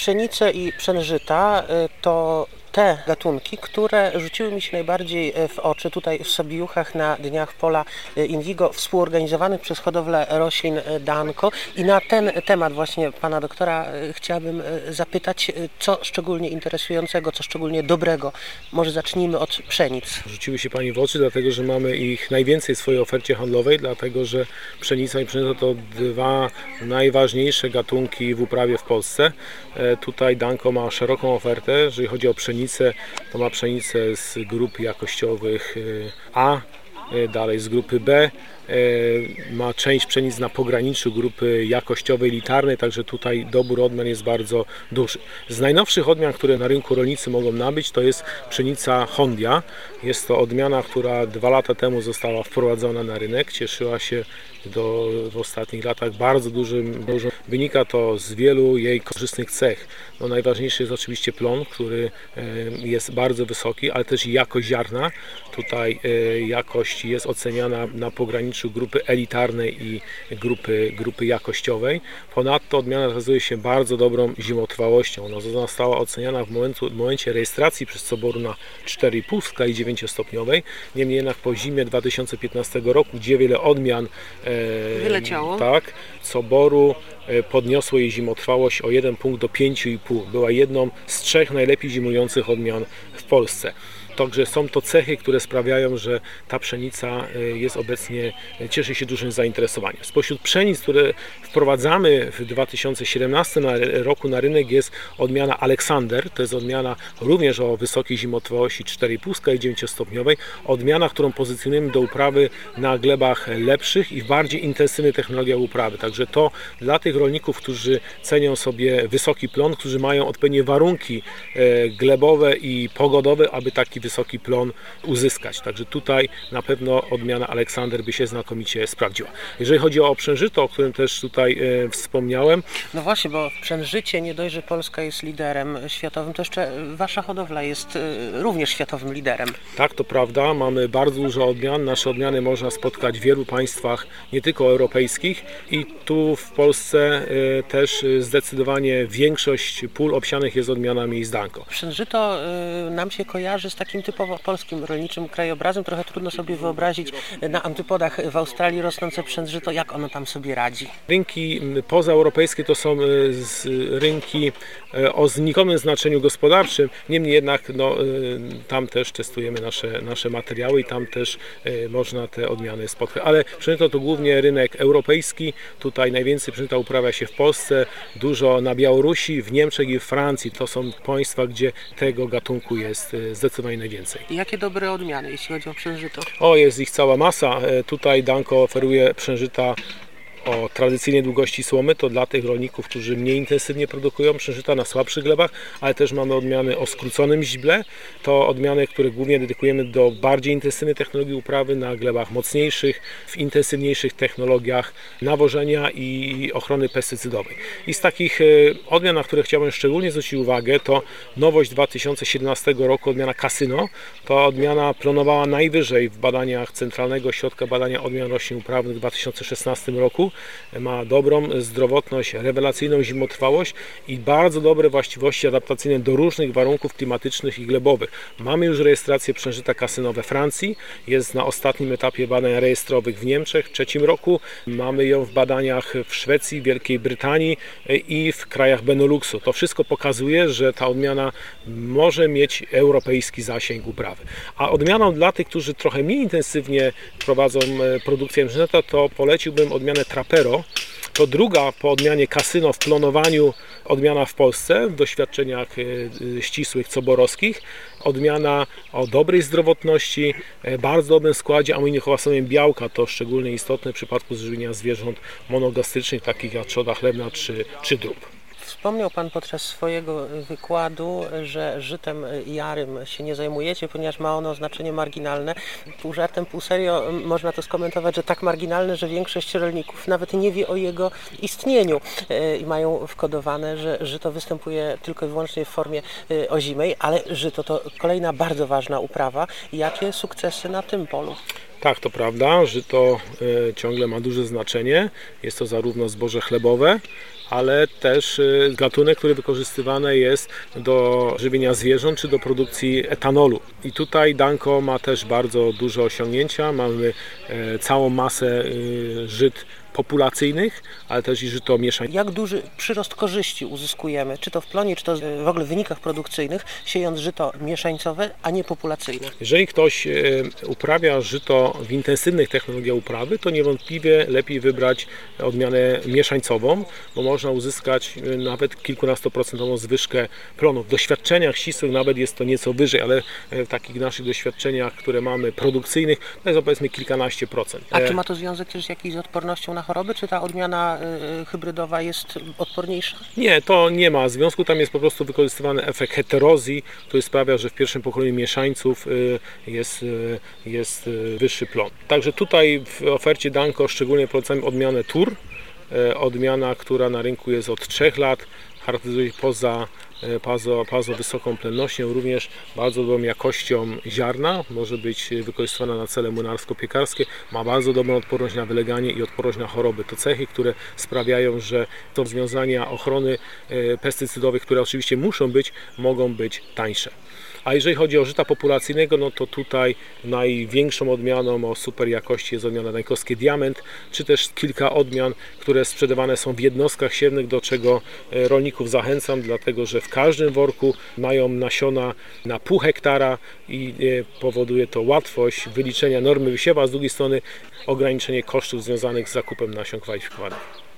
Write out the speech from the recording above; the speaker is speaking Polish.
pszenice i pszenżyta y, to te gatunki, które rzuciły mi się najbardziej w oczy tutaj w Sobiuchach na Dniach Pola Indigo współorganizowanych przez hodowlę roślin Danko i na ten temat właśnie pana doktora chciałabym zapytać, co szczególnie interesującego, co szczególnie dobrego. Może zacznijmy od pszenic. Rzuciły się pani w oczy, dlatego że mamy ich najwięcej w swojej ofercie handlowej, dlatego że pszenica i pszenica to dwa najważniejsze gatunki w uprawie w Polsce. E, tutaj Danko ma szeroką ofertę, jeżeli chodzi o pszenicę, to ma pszenicę z grup jakościowych e, A, dalej z grupy B, ma część pszenic na pograniczu grupy jakościowej, litarnej, także tutaj dobór odmian jest bardzo duży. Z najnowszych odmian, które na rynku rolnicy mogą nabyć, to jest pszenica Hondia. Jest to odmiana, która dwa lata temu została wprowadzona na rynek. Cieszyła się do, w ostatnich latach bardzo dużym, dużym. Wynika to z wielu jej korzystnych cech. No, najważniejszy jest oczywiście plon, który jest bardzo wysoki, ale też jakość ziarna. Tutaj e, jakość jest oceniana na pograniczu grupy elitarnej i grupy, grupy jakościowej. Ponadto odmiana okazuje się bardzo dobrą zimotrwałością. Ona została oceniana w, momentu, w momencie rejestracji przez Soboru na 4,5 w skali 9-stopniowej. Niemniej jednak po zimie 2015 roku, gdzie wiele odmian e, wyleciało. Tak, Soboru podniosło jej zimotrwałość o 1 punkt do 5,5. Była jedną z trzech najlepiej zimujących odmian w Polsce. Także są to cechy, które sprawiają, że ta pszenica e, jest obecnie, e, cieszy się dużym zainteresowaniem. Spośród pszenic, które wprowadzamy w 2017 roku na rynek jest odmiana Aleksander. To jest odmiana również o wysokiej zimotwości 4,5 i 9 stopniowej. Odmiana, którą pozycjonujemy do uprawy na glebach lepszych i w bardziej intensywnej technologii uprawy. Także to dla tych rolników, którzy cenią sobie wysoki plon, którzy mają odpowiednie warunki e, glebowe i pogodowe, aby taki wysoki plon uzyskać. Także tutaj na pewno odmiana Aleksander by się znakomicie sprawdziła. Jeżeli chodzi o przężyto, o którym też tutaj e, wspomniałem. No właśnie, bo w przężycie nie dość, że Polska jest liderem światowym, to jeszcze wasza hodowla jest e, również światowym liderem. Tak, to prawda. Mamy bardzo dużo odmian. Nasze odmiany można spotkać w wielu państwach, nie tylko europejskich i tu w Polsce e, też zdecydowanie większość pól obsianych jest odmianami z Danko. Przężyto nam się kojarzy z takim typowo polskim rolniczym krajobrazem. Trochę trudno sobie wyobrazić na antypodach w Australii rosnące przędrzyto, jak ono tam sobie radzi. Rynki pozaeuropejskie to są rynki o znikomym znaczeniu gospodarczym, niemniej jednak no, tam też testujemy nasze, nasze materiały i tam też można te odmiany spotkać. Ale przynęto to głównie rynek europejski, tutaj najwięcej przynęta uprawia się w Polsce, dużo na Białorusi, w Niemczech i w Francji. To są państwa, gdzie tego gatunku jest zdecydowanie najwięcej. I jakie dobre odmiany, jeśli chodzi o przężyto? O, jest ich cała masa. E, tutaj Danko oferuje przężyta o tradycyjnej długości słomy, to dla tych rolników, którzy mniej intensywnie produkują przężyta na słabszych glebach, ale też mamy odmiany o skróconym źble. To odmiany, które głównie dedykujemy do bardziej intensywnej technologii uprawy na glebach mocniejszych, w intensywniejszych technologiach nawożenia i ochrony pestycydowej. I z takich e, odmian, na które chciałbym szczególnie zwrócić uwagę, to nowość 2017 roku, odmiana Casino. To odmiana planowała najwyżej w badaniach Centralnego Ośrodka Badania Odmian Roślin Uprawnych w 2016 roku ma dobrą zdrowotność, rewelacyjną zimotrwałość i bardzo dobre właściwości adaptacyjne do różnych warunków klimatycznych i glebowych. Mamy już rejestrację przężyta kasyno we Francji, jest na ostatnim etapie badań rejestrowych w Niemczech w trzecim roku. Mamy ją w badaniach w Szwecji, Wielkiej Brytanii i w krajach Beneluxu. To wszystko pokazuje, że ta odmiana może mieć europejski zasięg uprawy. A odmianą dla tych, którzy trochę mniej intensywnie prowadzą e, produkcję przężyta, to poleciłbym odmianę Trapero. To druga po odmianie kasyno w klonowaniu odmiana w Polsce w doświadczeniach e, e, ścisłych coborowskich. Odmiana o dobrej zdrowotności, e, bardzo dobrym składzie aminokwasowym białka. To szczególnie istotne w przypadku żywienia zwierząt monogastrycznych, takich jak trzoda chlebna czy, czy drób. Wspomniał Pan podczas swojego wykładu, że żytem jarym się nie zajmujecie, ponieważ ma ono znaczenie marginalne. Pół żartem, pół serio można to skomentować, że tak marginalne, że większość rolników nawet nie wie o jego istnieniu e, i mają wkodowane, że żyto występuje tylko i wyłącznie w formie e, ozimej, ale żyto to kolejna bardzo ważna uprawa. Jakie sukcesy na tym polu? Tak, to prawda, żyto e, ciągle ma duże znaczenie. Jest to zarówno zboże chlebowe, ale też y, gatunek, który wykorzystywany jest do żywienia zwierząt czy do produkcji etanolu. I tutaj Danko ma też bardzo duże osiągnięcia. Mamy e, całą masę y, żyt populacyjnych, ale też i żyto mieszań. Jak duży przyrost korzyści uzyskujemy, czy to w plonie, czy to w ogóle w wynikach produkcyjnych, siejąc żyto mieszańcowe, a nie populacyjne? Jeżeli ktoś e, uprawia żyto w intensywnych technologiach uprawy, to niewątpliwie lepiej wybrać odmianę mieszańcową, bo można uzyskać e, nawet kilkunastoprocentową zwyżkę plonów. W doświadczeniach ścisłych nawet jest to nieco wyżej, ale e, w takich naszych doświadczeniach, które mamy produkcyjnych, to jest powiedzmy kilkanaście procent. A czy ma to związek też z odpornością na choroby, czy ta odmiana y, hybrydowa jest odporniejsza? Nie, to nie ma związku. Tam jest po prostu wykorzystywany efekt heterozji, który sprawia, że w pierwszym pokoleniu mieszańców y, jest, y, jest y, wyższy plon. Także tutaj w ofercie Danko szczególnie polecamy odmianę Tur. y, Odmiana, która na rynku jest od 3 lat, charakteryzuje się poza y, Pazo, pazo wysoką plennością, również bardzo dobrą jakością ziarna, może być wykorzystywana na cele młynarsko-piekarskie, ma bardzo dobrą odporność na wyleganie i odporność na choroby. To cechy, które sprawiają, że to rozwiązania ochrony e, pestycydowych, które oczywiście muszą być, mogą być tańsze. A jeżeli chodzi o żyta populacyjnego, no to tutaj największą odmianą o super jakości jest odmiana dańkowskie Diament, czy też kilka odmian, które sprzedawane są w jednostkach siewnych, do czego e, rolników zachęcam, dlatego że w każdym worku mają nasiona na pół hektara i e, powoduje to łatwość wyliczenia normy wysiewa, a z drugiej strony ograniczenie kosztów związanych z zakupem nasion kwalifikowanych.